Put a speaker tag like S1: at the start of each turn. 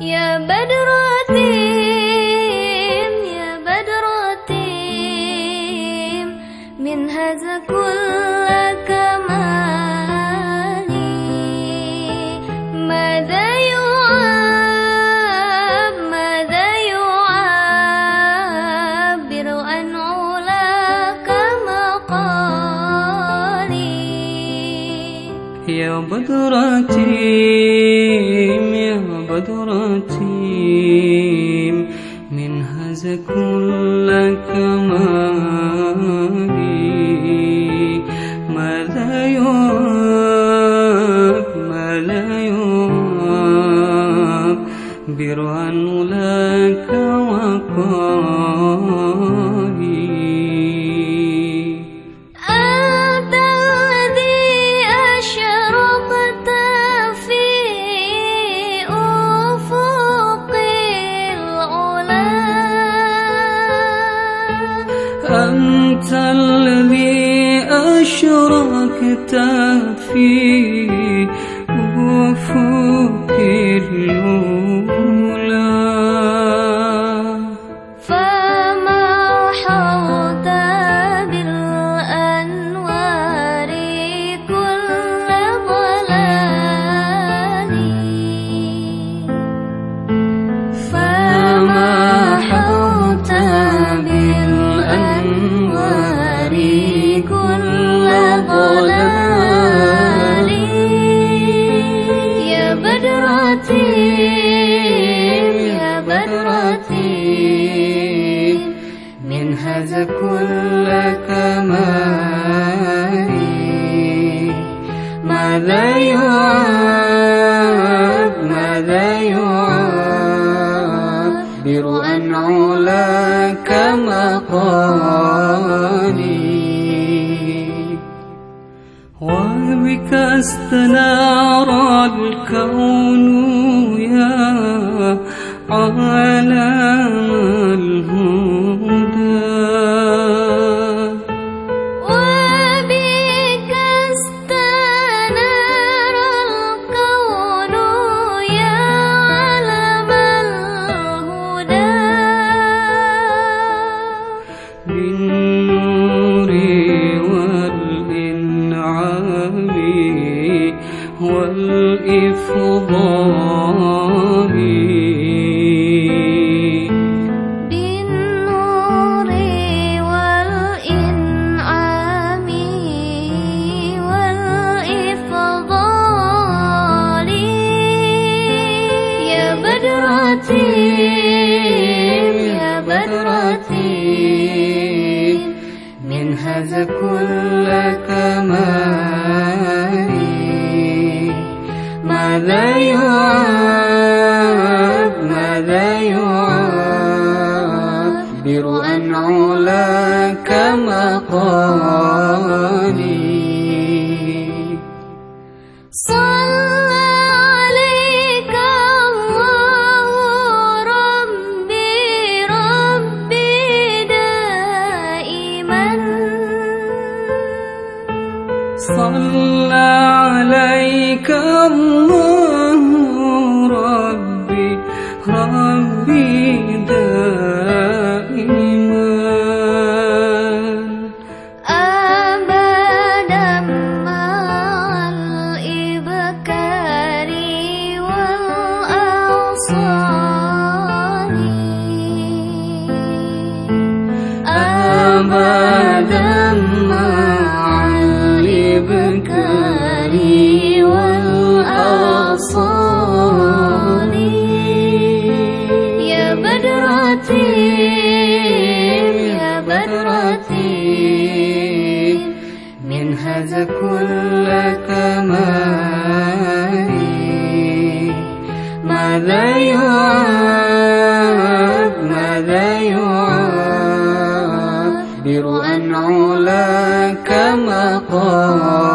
S1: يا بدرتيم يا بدرتيم من هذا كل كمالي ماذا يعاب ماذا يعبر عن علاك مقالي؟
S2: يا بدرتي يا
S1: أنت الذي
S2: أشركت في أفق الأولى هذا كل كمالي ماذا يعاب ماذا يعبر عن علاك مقالي. وبك أستنار الكون يا عالم. هذا كل كمالي ماذا يعاب ماذا يعبر عن علاك مقالي
S1: صلى عليك الله ربي ربي دائما.
S2: هذا كل كمالي ماذا يعاب ماذا يعبر عن علاك مقالي.